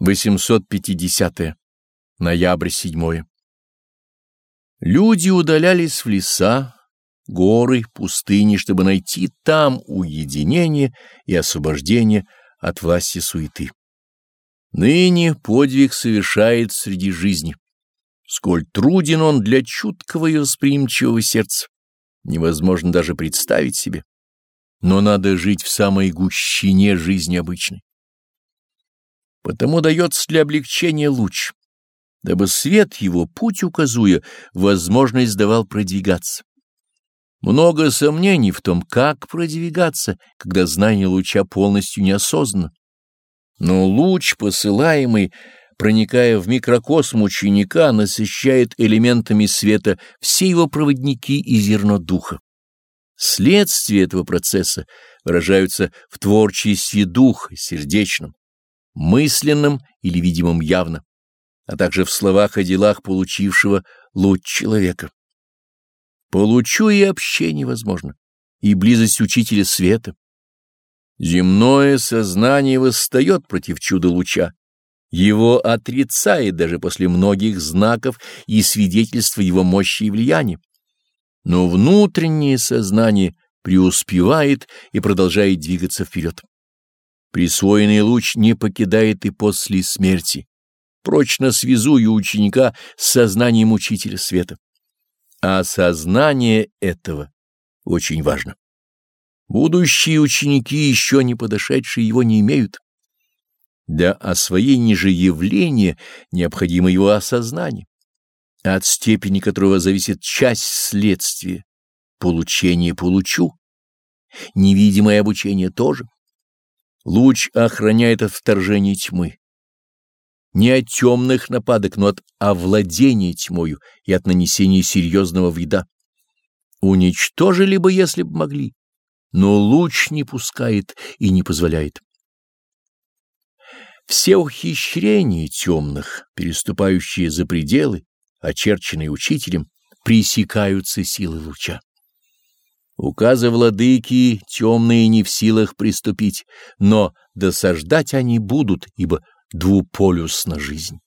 850. -е. Ноябрь 7. Люди удалялись в леса, горы, пустыни, чтобы найти там уединение и освобождение от власти суеты. Ныне подвиг совершает среди жизни. Сколь труден он для чуткого и восприимчивого сердца, невозможно даже представить себе. Но надо жить в самой гущине жизни обычной. Потому дается для облегчения луч, дабы свет его, путь указуя, возможность давал продвигаться. Много сомнений в том, как продвигаться, когда знание луча полностью неосознанно. Но луч, посылаемый, проникая в микрокосм ученика, насыщает элементами света все его проводники и зерно духа. Следствия этого процесса выражаются в творчестве духа, сердечном, мысленным или видимым явно, а также в словах и делах получившего луч человека. Получу и общение возможно, и близость учителя света. Земное сознание восстает против чуда луча, его отрицает даже после многих знаков и свидетельств его мощи и влияния. Но внутреннее сознание преуспевает и продолжает двигаться вперед. Присвоенный луч не покидает и после смерти, прочно связуя ученика с сознанием учителя света. А сознание этого очень важно. Будущие ученики, еще не подошедшие, его не имеют. Для освоения же явления необходимо его осознание, от степени которого зависит часть следствия, получение получу, невидимое обучение тоже. Луч охраняет от вторжения тьмы. Не от темных нападок, но от овладения тьмою и от нанесения серьезного вреда. Уничтожили бы, если бы могли, но луч не пускает и не позволяет. Все ухищрения темных, переступающие за пределы, очерченные учителем, пресекаются силой луча. Указы владыки темные не в силах приступить, но досаждать они будут, ибо двуполюсна жизнь.